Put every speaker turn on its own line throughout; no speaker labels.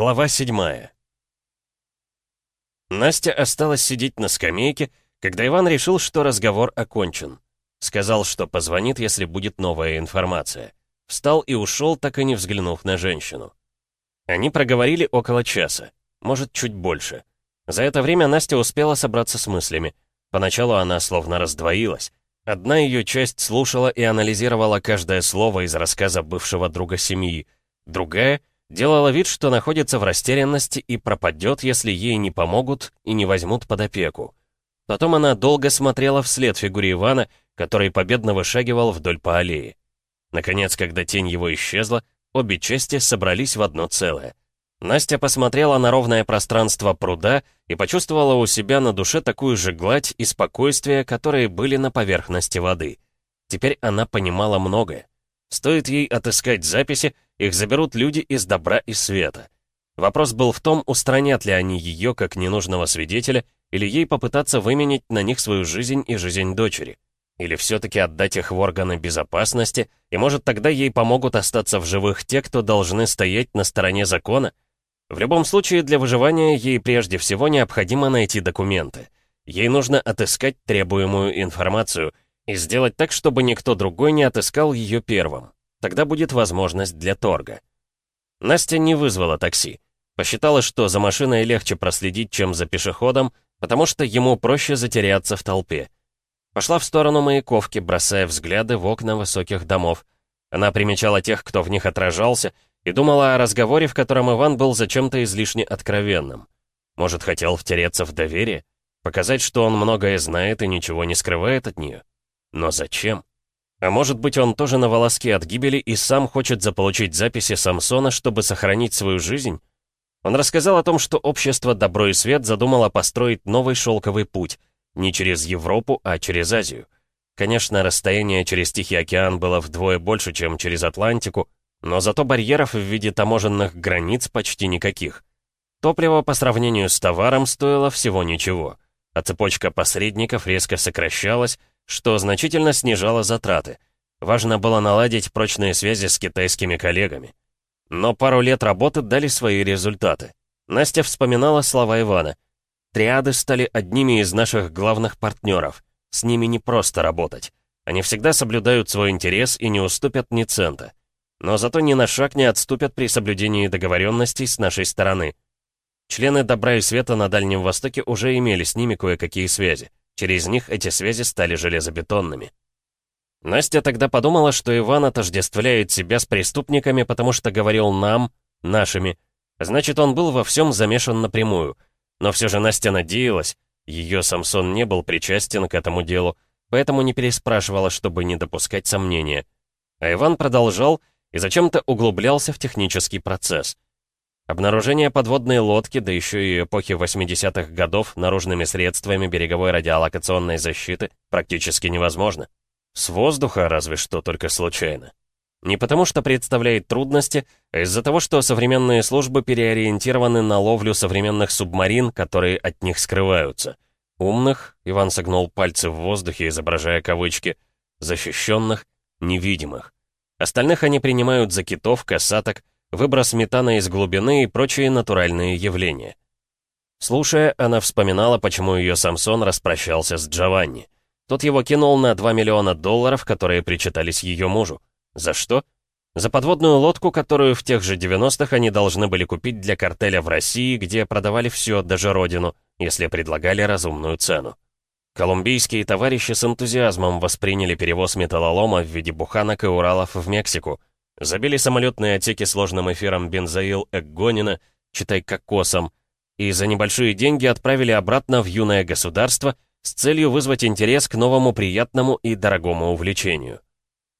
Глава седьмая. Настя осталась сидеть на скамейке, когда Иван решил, что разговор окончен. Сказал, что позвонит, если будет новая информация. Встал и ушел, так и не взглянув на женщину. Они проговорили около часа, может, чуть больше. За это время Настя успела собраться с мыслями. Поначалу она словно раздвоилась. Одна ее часть слушала и анализировала каждое слово из рассказа бывшего друга семьи. Другая — Делала вид, что находится в растерянности и пропадет, если ей не помогут и не возьмут под опеку. Потом она долго смотрела вслед фигуре Ивана, который победно вышагивал вдоль по аллее. Наконец, когда тень его исчезла, обе части собрались в одно целое. Настя посмотрела на ровное пространство пруда и почувствовала у себя на душе такую же гладь и спокойствие, которые были на поверхности воды. Теперь она понимала многое. Стоит ей отыскать записи, их заберут люди из добра и света. Вопрос был в том, устранят ли они ее как ненужного свидетеля, или ей попытаться выменить на них свою жизнь и жизнь дочери. Или все-таки отдать их в органы безопасности, и может тогда ей помогут остаться в живых те, кто должны стоять на стороне закона? В любом случае, для выживания ей прежде всего необходимо найти документы. Ей нужно отыскать требуемую информацию — и сделать так, чтобы никто другой не отыскал ее первым. Тогда будет возможность для торга. Настя не вызвала такси. Посчитала, что за машиной легче проследить, чем за пешеходом, потому что ему проще затеряться в толпе. Пошла в сторону Маяковки, бросая взгляды в окна высоких домов. Она примечала тех, кто в них отражался, и думала о разговоре, в котором Иван был зачем-то излишне откровенным. Может, хотел втереться в доверие? Показать, что он многое знает и ничего не скрывает от нее? Но зачем? А может быть, он тоже на волоске от гибели и сам хочет заполучить записи Самсона, чтобы сохранить свою жизнь? Он рассказал о том, что общество «Добро и свет» задумало построить новый шелковый путь, не через Европу, а через Азию. Конечно, расстояние через Тихий океан было вдвое больше, чем через Атлантику, но зато барьеров в виде таможенных границ почти никаких. Топливо по сравнению с товаром стоило всего ничего, а цепочка посредников резко сокращалась, что значительно снижало затраты. Важно было наладить прочные связи с китайскими коллегами. Но пару лет работы дали свои результаты. Настя вспоминала слова Ивана. «Триады стали одними из наших главных партнеров. С ними не просто работать. Они всегда соблюдают свой интерес и не уступят ни цента. Но зато ни на шаг не отступят при соблюдении договоренностей с нашей стороны. Члены Добра и Света на Дальнем Востоке уже имели с ними кое-какие связи. Через них эти связи стали железобетонными. Настя тогда подумала, что Иван отождествляет себя с преступниками, потому что говорил «нам», «нашими». Значит, он был во всем замешан напрямую. Но все же Настя надеялась, ее Самсон не был причастен к этому делу, поэтому не переспрашивала, чтобы не допускать сомнения. А Иван продолжал и зачем-то углублялся в технический процесс — Обнаружение подводной лодки, да еще и эпохи 80-х годов наружными средствами береговой радиолокационной защиты практически невозможно. С воздуха разве что только случайно. Не потому что представляет трудности, а из-за того, что современные службы переориентированы на ловлю современных субмарин, которые от них скрываются. Умных, Иван согнул пальцы в воздухе, изображая кавычки, защищенных, невидимых. Остальных они принимают за китов, касаток, выброс метана из глубины и прочие натуральные явления. Слушая, она вспоминала, почему ее Самсон распрощался с Джованни. Тот его кинул на 2 миллиона долларов, которые причитались ее мужу. За что? За подводную лодку, которую в тех же 90-х они должны были купить для картеля в России, где продавали все, даже родину, если предлагали разумную цену. Колумбийские товарищи с энтузиазмом восприняли перевоз металлолома в виде буханок и Уралов в Мексику, Забили самолетные отсеки сложным эфиром бензоил Эггонина, читай кокосом, и за небольшие деньги отправили обратно в юное государство с целью вызвать интерес к новому приятному и дорогому увлечению.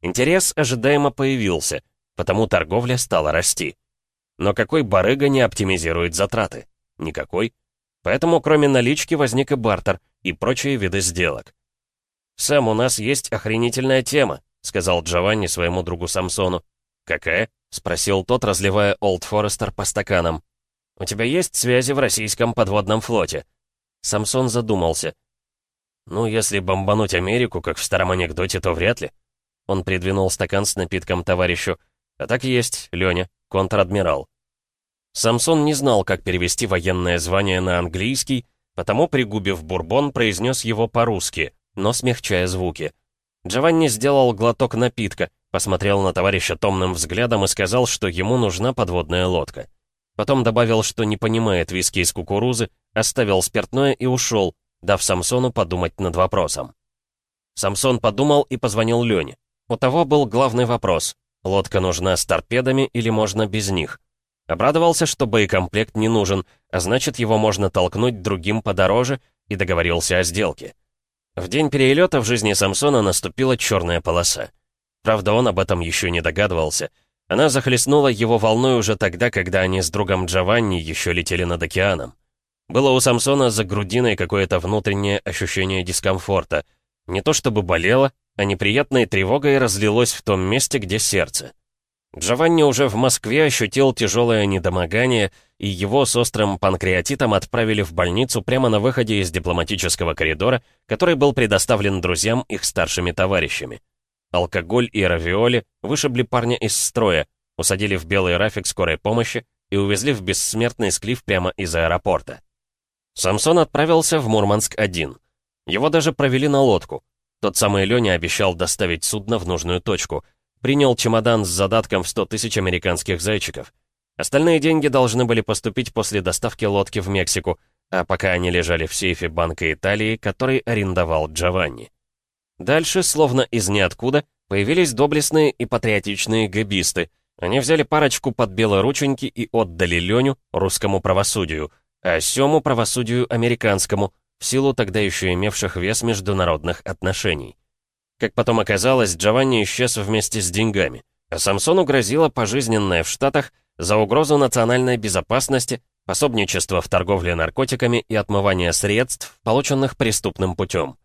Интерес ожидаемо появился, потому торговля стала расти. Но какой барыга не оптимизирует затраты? Никакой. Поэтому кроме налички возник и бартер, и прочие виды сделок. «Сэм, у нас есть охренительная тема», — сказал Джованни своему другу Самсону. «Какая?» — спросил тот, разливая Олд Форестер по стаканам. «У тебя есть связи в российском подводном флоте?» Самсон задумался. «Ну, если бомбануть Америку, как в старом анекдоте, то вряд ли». Он придвинул стакан с напитком товарищу. «А так есть, Лёня, контр-адмирал». Самсон не знал, как перевести военное звание на английский, потому, пригубив бурбон, произнес его по-русски, но смягчая звуки. Джованни сделал глоток напитка, посмотрел на товарища томным взглядом и сказал, что ему нужна подводная лодка. Потом добавил, что не понимает виски из кукурузы, оставил спиртное и ушел, дав Самсону подумать над вопросом. Самсон подумал и позвонил Лене. У того был главный вопрос. Лодка нужна с торпедами или можно без них? Обрадовался, что боекомплект не нужен, а значит, его можно толкнуть другим подороже, и договорился о сделке. В день перелета в жизни Самсона наступила черная полоса. Правда, он об этом еще не догадывался. Она захлестнула его волной уже тогда, когда они с другом Джованни еще летели над океаном. Было у Самсона за грудиной какое-то внутреннее ощущение дискомфорта. Не то чтобы болело, а неприятной тревогой разлилось в том месте, где сердце. Джованни уже в Москве ощутил тяжелое недомогание, и его с острым панкреатитом отправили в больницу прямо на выходе из дипломатического коридора, который был предоставлен друзьям их старшими товарищами. Алкоголь и равиоли вышибли парня из строя, усадили в белый рафик скорой помощи и увезли в бессмертный склиф прямо из аэропорта. Самсон отправился в Мурманск-1. Его даже провели на лодку. Тот самый Леня обещал доставить судно в нужную точку — Принял чемодан с задатком в 100 тысяч американских зайчиков. Остальные деньги должны были поступить после доставки лодки в Мексику, а пока они лежали в сейфе Банка Италии, который арендовал Джованни. Дальше, словно из ниоткуда, появились доблестные и патриотичные гэбисты. Они взяли парочку под белорученьки и отдали Леню русскому правосудию, а Сему правосудию американскому, в силу тогда еще имевших вес международных отношений. Как потом оказалось, Джованни исчез вместе с деньгами, а Самсону грозила пожизненная в Штатах за угрозу национальной безопасности, пособничество в торговле наркотиками и отмывание средств, полученных преступным путем.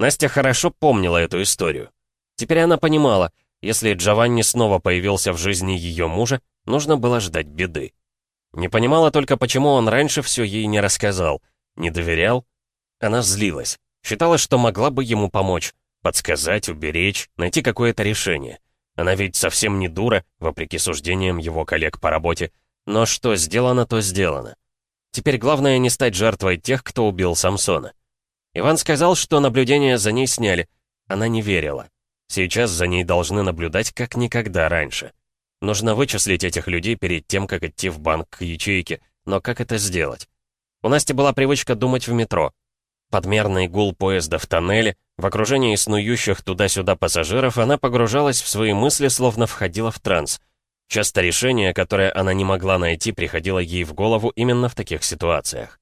Настя хорошо помнила эту историю. Теперь она понимала, если Джованни снова появился в жизни ее мужа, нужно было ждать беды. Не понимала только, почему он раньше все ей не рассказал, не доверял. Она злилась, считала, что могла бы ему помочь, Подсказать, уберечь, найти какое-то решение. Она ведь совсем не дура, вопреки суждениям его коллег по работе. Но что сделано, то сделано. Теперь главное не стать жертвой тех, кто убил Самсона. Иван сказал, что наблюдение за ней сняли. Она не верила. Сейчас за ней должны наблюдать как никогда раньше. Нужно вычислить этих людей перед тем, как идти в банк к ячейке. Но как это сделать? У Насти была привычка думать в метро. Подмерный гул поезда в тоннеле, в окружении снующих туда-сюда пассажиров, она погружалась в свои мысли, словно входила в транс. Часто решение, которое она не могла найти, приходило ей в голову именно в таких ситуациях.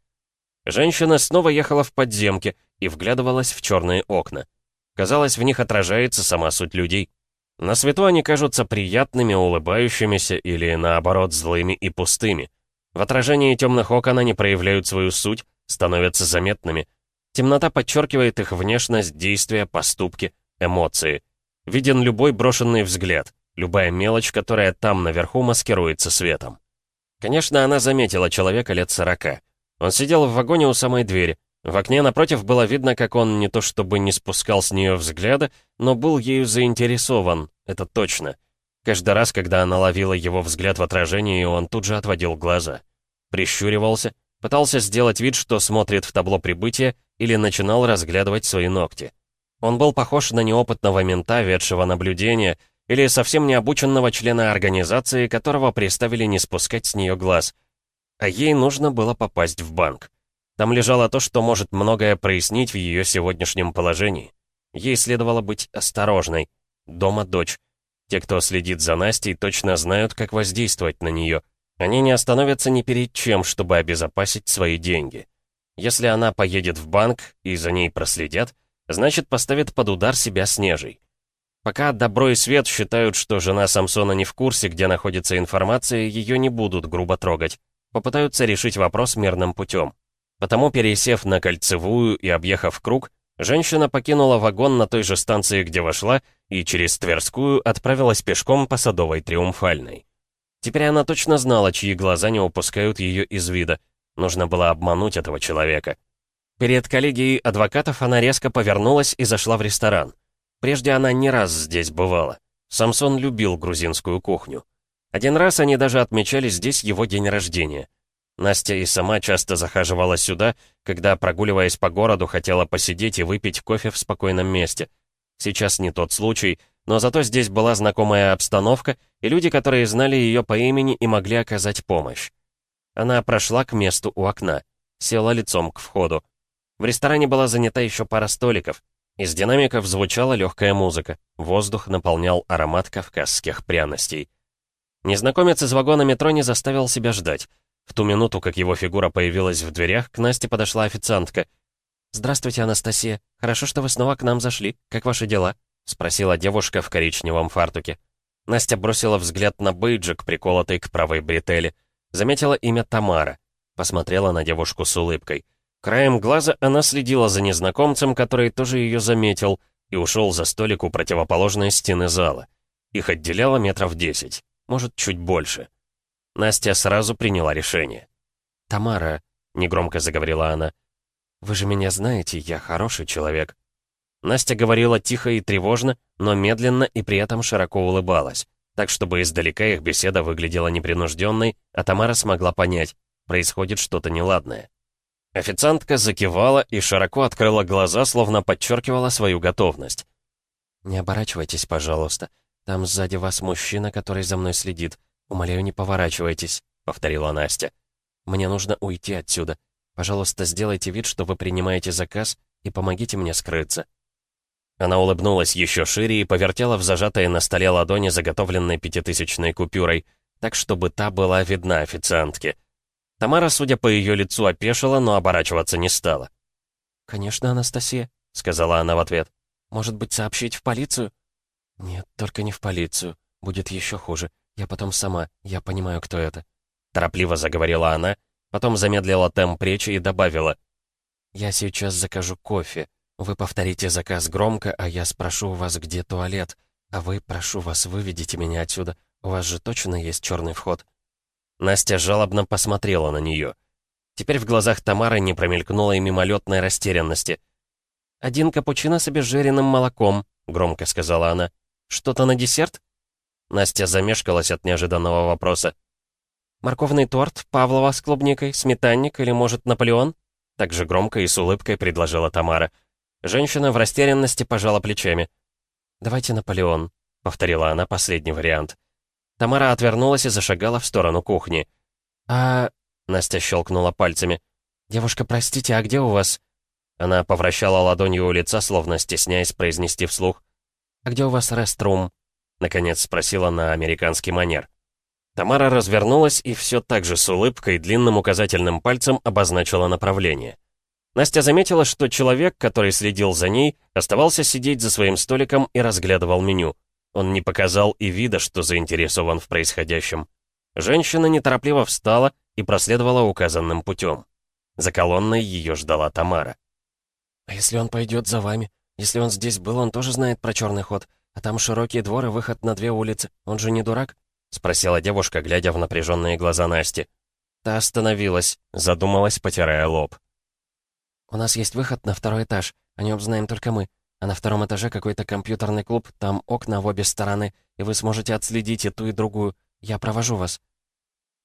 Женщина снова ехала в подземке и вглядывалась в черные окна. Казалось, в них отражается сама суть людей. На свету они кажутся приятными, улыбающимися или, наоборот, злыми и пустыми. В отражении темных окон они проявляют свою суть, становятся заметными — Темнота подчеркивает их внешность, действия, поступки, эмоции. Виден любой брошенный взгляд, любая мелочь, которая там наверху маскируется светом. Конечно, она заметила человека лет сорока. Он сидел в вагоне у самой двери. В окне напротив было видно, как он не то чтобы не спускал с нее взгляда, но был ею заинтересован, это точно. Каждый раз, когда она ловила его взгляд в отражении, он тут же отводил глаза. Прищуривался, пытался сделать вид, что смотрит в табло прибытия, или начинал разглядывать свои ногти. Он был похож на неопытного мента, ведшего наблюдения, или совсем необученного члена организации, которого приставили не спускать с нее глаз. А ей нужно было попасть в банк. Там лежало то, что может многое прояснить в ее сегодняшнем положении. Ей следовало быть осторожной. Дома дочь. Те, кто следит за Настей, точно знают, как воздействовать на нее. Они не остановятся ни перед чем, чтобы обезопасить свои деньги. Если она поедет в банк и за ней проследят, значит поставит под удар себя Снежей. Пока Добро и Свет считают, что жена Самсона не в курсе, где находится информация, ее не будут грубо трогать. Попытаются решить вопрос мирным путем. Потому, пересев на кольцевую и объехав круг, женщина покинула вагон на той же станции, где вошла, и через Тверскую отправилась пешком по Садовой Триумфальной. Теперь она точно знала, чьи глаза не упускают ее из вида, Нужно было обмануть этого человека. Перед коллегией адвокатов она резко повернулась и зашла в ресторан. Прежде она не раз здесь бывала. Самсон любил грузинскую кухню. Один раз они даже отмечали здесь его день рождения. Настя и сама часто захаживала сюда, когда, прогуливаясь по городу, хотела посидеть и выпить кофе в спокойном месте. Сейчас не тот случай, но зато здесь была знакомая обстановка и люди, которые знали ее по имени и могли оказать помощь. Она прошла к месту у окна, села лицом к входу. В ресторане была занята еще пара столиков. Из динамиков звучала легкая музыка. Воздух наполнял аромат кавказских пряностей. Незнакомец из вагона метро не заставил себя ждать. В ту минуту, как его фигура появилась в дверях, к Насте подошла официантка. «Здравствуйте, Анастасия. Хорошо, что вы снова к нам зашли. Как ваши дела?» — спросила девушка в коричневом фартуке. Настя бросила взгляд на бейджик, приколотый к правой бретели. Заметила имя Тамара. Посмотрела на девушку с улыбкой. Краем глаза она следила за незнакомцем, который тоже ее заметил, и ушел за столик у противоположной стены зала. Их отделяло метров десять, может, чуть больше. Настя сразу приняла решение. «Тамара», — негромко заговорила она, — «вы же меня знаете, я хороший человек». Настя говорила тихо и тревожно, но медленно и при этом широко улыбалась, так чтобы издалека их беседа выглядела непринужденной, а Тамара смогла понять, происходит что-то неладное. Официантка закивала и широко открыла глаза, словно подчеркивала свою готовность. «Не оборачивайтесь, пожалуйста. Там сзади вас мужчина, который за мной следит. «Умоляю, не поворачивайтесь», — повторила Настя. «Мне нужно уйти отсюда. Пожалуйста, сделайте вид, что вы принимаете заказ, и помогите мне скрыться». Она улыбнулась еще шире и повертела в зажатой на столе ладони заготовленной пятитысячной купюрой, так, чтобы та была видна официантке. Тамара, судя по ее лицу, опешила, но оборачиваться не стала. «Конечно, Анастасия», — сказала она в ответ. «Может быть, сообщить в полицию?» «Нет, только не в полицию. Будет еще хуже. «Я потом сама, я понимаю, кто это», — торопливо заговорила она, потом замедлила темп речи и добавила. «Я сейчас закажу кофе. Вы повторите заказ громко, а я спрошу у вас, где туалет. А вы, прошу вас, выведите меня отсюда. У вас же точно есть черный вход?» Настя жалобно посмотрела на нее. Теперь в глазах Тамары не промелькнуло и мимолетной растерянности. «Один капучино с обезжиренным молоком», — громко сказала она. «Что-то на десерт?» Настя замешкалась от неожиданного вопроса. «Морковный торт, Павлова с клубникой, сметанник или, может, Наполеон?» Так же громко и с улыбкой предложила Тамара. Женщина в растерянности пожала плечами. «Давайте Наполеон», — повторила она последний вариант. Тамара отвернулась и зашагала в сторону кухни. «А...» — Настя щелкнула пальцами. «Девушка, простите, а где у вас...» Она повращала ладонью у лица, словно стесняясь произнести вслух. «А где у вас реструм?» — наконец спросила на американский манер. Тамара развернулась и все так же с улыбкой длинным указательным пальцем обозначила направление. Настя заметила, что человек, который следил за ней, оставался сидеть за своим столиком и разглядывал меню. Он не показал и вида, что заинтересован в происходящем. Женщина неторопливо встала и проследовала указанным путем. За колонной ее ждала Тамара. «А если он пойдет за вами? Если он здесь был, он тоже знает про черный ход. «А там широкий двор и выход на две улицы. Он же не дурак?» — спросила девушка, глядя в напряженные глаза Насти. Та остановилась, задумалась, потирая лоб. «У нас есть выход на второй этаж. О нем знаем только мы. А на втором этаже какой-то компьютерный клуб, там окна в обе стороны, и вы сможете отследить и ту, и другую. Я провожу вас».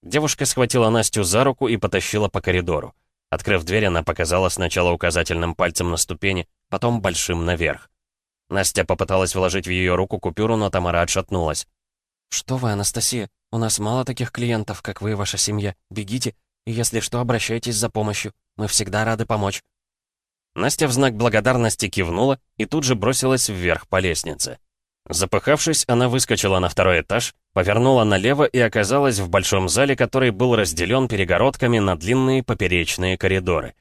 Девушка схватила Настю за руку и потащила по коридору. Открыв дверь, она показала сначала указательным пальцем на ступени, потом большим наверх. Настя попыталась вложить в ее руку купюру, но Тамара отшатнулась. «Что вы, Анастасия? У нас мало таких клиентов, как вы и ваша семья. Бегите, и если что, обращайтесь за помощью. Мы всегда рады помочь». Настя в знак благодарности кивнула и тут же бросилась вверх по лестнице. Запыхавшись, она выскочила на второй этаж, повернула налево и оказалась в большом зале, который был разделен перегородками на длинные поперечные коридоры.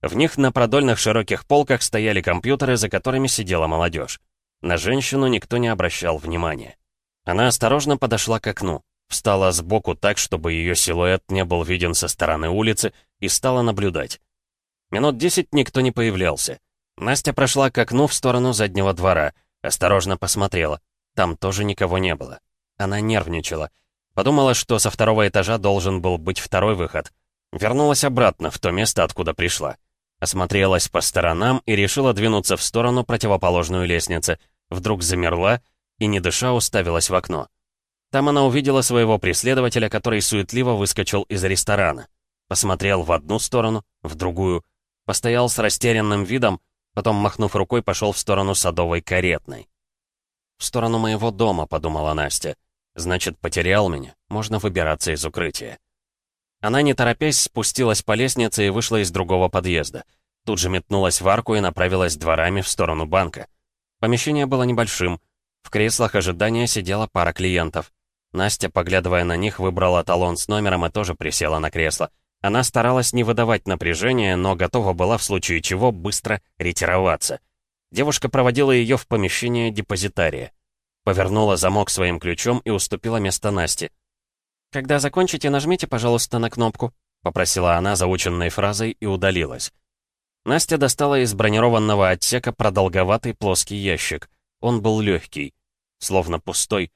В них на продольных широких полках стояли компьютеры, за которыми сидела молодежь. На женщину никто не обращал внимания. Она осторожно подошла к окну, встала сбоку так, чтобы ее силуэт не был виден со стороны улицы, и стала наблюдать. Минут десять никто не появлялся. Настя прошла к окну в сторону заднего двора, осторожно посмотрела. Там тоже никого не было. Она нервничала. Подумала, что со второго этажа должен был быть второй выход. Вернулась обратно, в то место, откуда пришла. Осмотрелась по сторонам и решила двинуться в сторону противоположную лестницы. Вдруг замерла и, не дыша, уставилась в окно. Там она увидела своего преследователя, который суетливо выскочил из ресторана. Посмотрел в одну сторону, в другую. Постоял с растерянным видом, потом, махнув рукой, пошел в сторону садовой каретной. «В сторону моего дома», — подумала Настя. «Значит, потерял меня. Можно выбираться из укрытия». Она, не торопясь, спустилась по лестнице и вышла из другого подъезда. Тут же метнулась в арку и направилась дворами в сторону банка. Помещение было небольшим. В креслах ожидания сидела пара клиентов. Настя, поглядывая на них, выбрала талон с номером и тоже присела на кресло. Она старалась не выдавать напряжения, но готова была в случае чего быстро ретироваться. Девушка проводила ее в помещение депозитария. Повернула замок своим ключом и уступила место Насте. «Когда закончите, нажмите, пожалуйста, на кнопку», — попросила она заученной фразой и удалилась. Настя достала из бронированного отсека продолговатый плоский ящик. Он был легкий, словно пустой.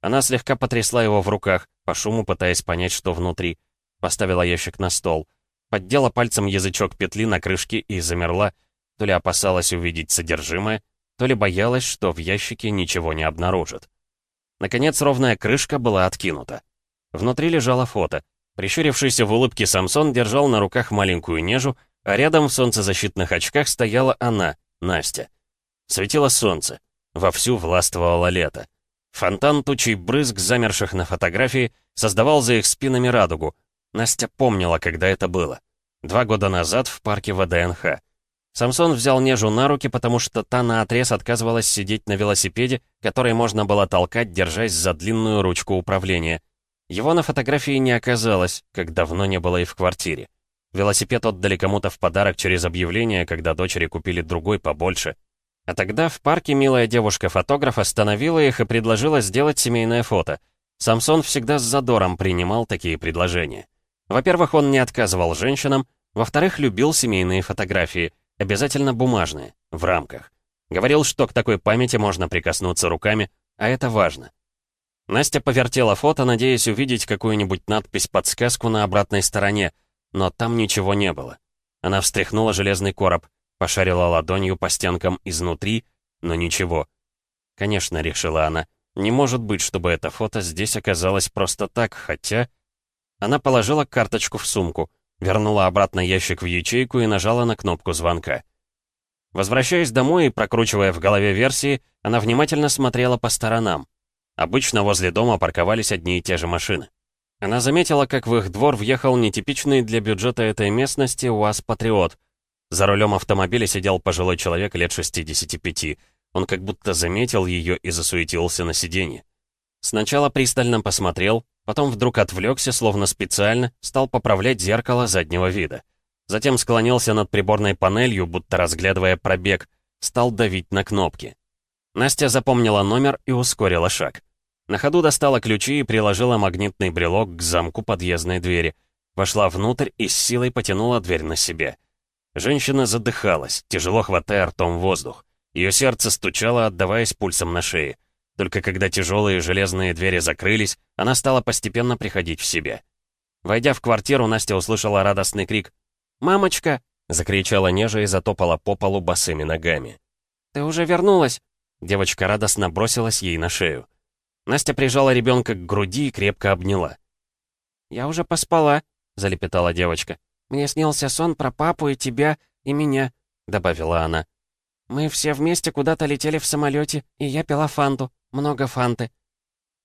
Она слегка потрясла его в руках, по шуму пытаясь понять, что внутри. Поставила ящик на стол. Поддела пальцем язычок петли на крышке и замерла, то ли опасалась увидеть содержимое, то ли боялась, что в ящике ничего не обнаружит. Наконец, ровная крышка была откинута. Внутри лежало фото. Прищурившийся в улыбке Самсон держал на руках маленькую нежу, а рядом в солнцезащитных очках стояла она, Настя. Светило солнце. Вовсю властвовало лето. Фонтан тучей брызг, замерших на фотографии, создавал за их спинами радугу. Настя помнила, когда это было. Два года назад в парке ВДНХ. Самсон взял Нежу на руки, потому что та наотрез отказывалась сидеть на велосипеде, который можно было толкать, держась за длинную ручку управления. Его на фотографии не оказалось, как давно не было и в квартире. Велосипед отдали кому-то в подарок через объявление, когда дочери купили другой побольше. А тогда в парке милая девушка-фотограф остановила их и предложила сделать семейное фото. Самсон всегда с задором принимал такие предложения. Во-первых, он не отказывал женщинам, во-вторых, любил семейные фотографии, обязательно бумажные, в рамках. Говорил, что к такой памяти можно прикоснуться руками, а это важно. Настя повертела фото, надеясь увидеть какую-нибудь надпись-подсказку на обратной стороне, но там ничего не было. Она встряхнула железный короб, пошарила ладонью по стенкам изнутри, но ничего. Конечно, решила она, не может быть, чтобы это фото здесь оказалось просто так, хотя... Она положила карточку в сумку, вернула обратно ящик в ячейку и нажала на кнопку звонка. Возвращаясь домой и прокручивая в голове версии, она внимательно смотрела по сторонам. Обычно возле дома парковались одни и те же машины. Она заметила, как в их двор въехал нетипичный для бюджета этой местности УАЗ-Патриот. За рулем автомобиля сидел пожилой человек лет 65. Он как будто заметил ее и засуетился на сиденье. Сначала пристально посмотрел, потом вдруг отвлекся, словно специально, стал поправлять зеркало заднего вида. Затем склонился над приборной панелью, будто разглядывая пробег, стал давить на кнопки. Настя запомнила номер и ускорила шаг. На ходу достала ключи и приложила магнитный брелок к замку подъездной двери. Вошла внутрь и с силой потянула дверь на себе. Женщина задыхалась, тяжело хватая ртом воздух. Ее сердце стучало, отдаваясь пульсом на шее. Только когда тяжелые железные двери закрылись, она стала постепенно приходить в себя. Войдя в квартиру, Настя услышала радостный крик. «Мамочка!» — закричала Нежа и затопала по полу босыми ногами. «Ты уже вернулась!» Девочка радостно бросилась ей на шею. Настя прижала ребенка к груди и крепко обняла. «Я уже поспала», — залепетала девочка. «Мне снился сон про папу и тебя, и меня», — добавила она. «Мы все вместе куда-то летели в самолете, и я пила фанту, много фанты».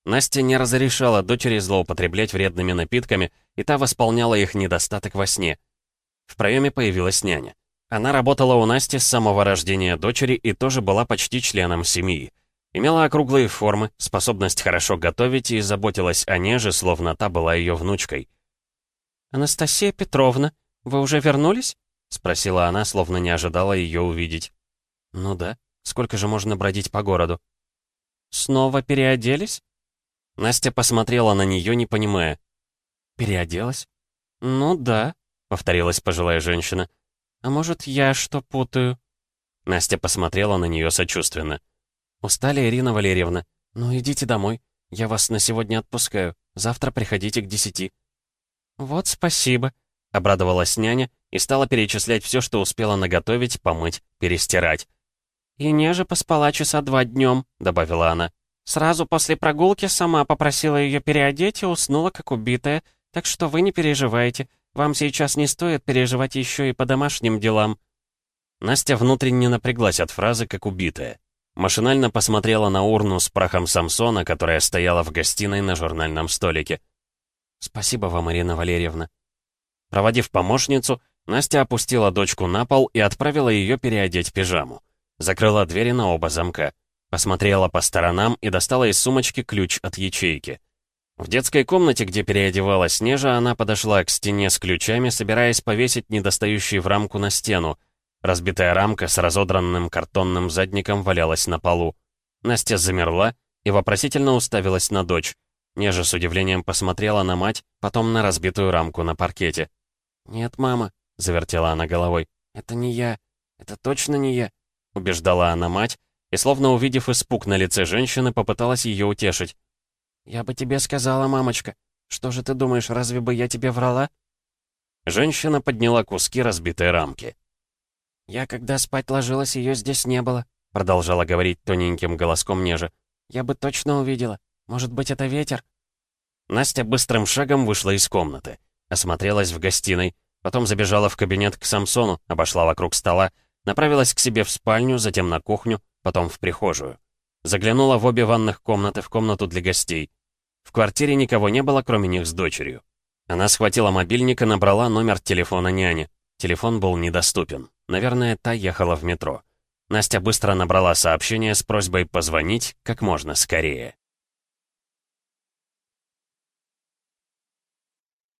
Настя не разрешала дочери злоупотреблять вредными напитками, и та восполняла их недостаток во сне. В проеме появилась няня. Она работала у Насти с самого рождения дочери и тоже была почти членом семьи. Имела округлые формы, способность хорошо готовить и заботилась о неже, словно та была ее внучкой. «Анастасия Петровна, вы уже вернулись?» — спросила она, словно не ожидала ее увидеть. «Ну да, сколько же можно бродить по городу?» «Снова переоделись?» Настя посмотрела на нее, не понимая. «Переоделась?» «Ну да», — повторилась пожилая женщина. «А может, я что путаю?» Настя посмотрела на нее сочувственно. «Устали, Ирина Валерьевна? Ну, идите домой. Я вас на сегодня отпускаю. Завтра приходите к десяти». «Вот спасибо», — обрадовалась няня и стала перечислять все, что успела наготовить, помыть, перестирать. «И неже поспала часа два днем», — добавила она.
Сразу после прогулки сама попросила ее переодеть и уснула, как убитая, так что вы не переживайте. Вам сейчас не стоит переживать еще и по домашним делам».
Настя внутренне напряглась от фразы «как убитая». Машинально посмотрела на урну с прахом Самсона, которая стояла в гостиной на журнальном столике. «Спасибо вам, Ирина Валерьевна». Проводив помощницу, Настя опустила дочку на пол и отправила ее переодеть пижаму. Закрыла двери на оба замка. Посмотрела по сторонам и достала из сумочки ключ от ячейки. В детской комнате, где переодевалась Снежа, она подошла к стене с ключами, собираясь повесить недостающий в рамку на стену. Разбитая рамка с разодранным картонным задником валялась на полу. Настя замерла и вопросительно уставилась на дочь. Нежа с удивлением посмотрела на мать, потом на разбитую рамку на паркете.
«Нет, мама», — завертела она головой, — «это не я. Это точно не я», — убеждала она мать, и, словно увидев испуг на лице женщины, попыталась ее утешить. «Я бы тебе сказала, мамочка. Что же ты думаешь, разве бы я тебе врала?»
Женщина подняла куски разбитой рамки.
«Я, когда спать ложилась, ее здесь не было», — продолжала говорить тоненьким голоском неже. «Я бы точно увидела. Может быть, это ветер?»
Настя быстрым шагом вышла из комнаты, осмотрелась в гостиной, потом забежала в кабинет к Самсону, обошла вокруг стола, направилась к себе в спальню, затем на кухню, потом в прихожую. Заглянула в обе ванных комнаты в комнату для гостей. В квартире никого не было, кроме них с дочерью. Она схватила мобильник и набрала номер телефона няни. Телефон был недоступен. Наверное, та ехала в метро. Настя быстро набрала сообщение с просьбой позвонить как можно скорее.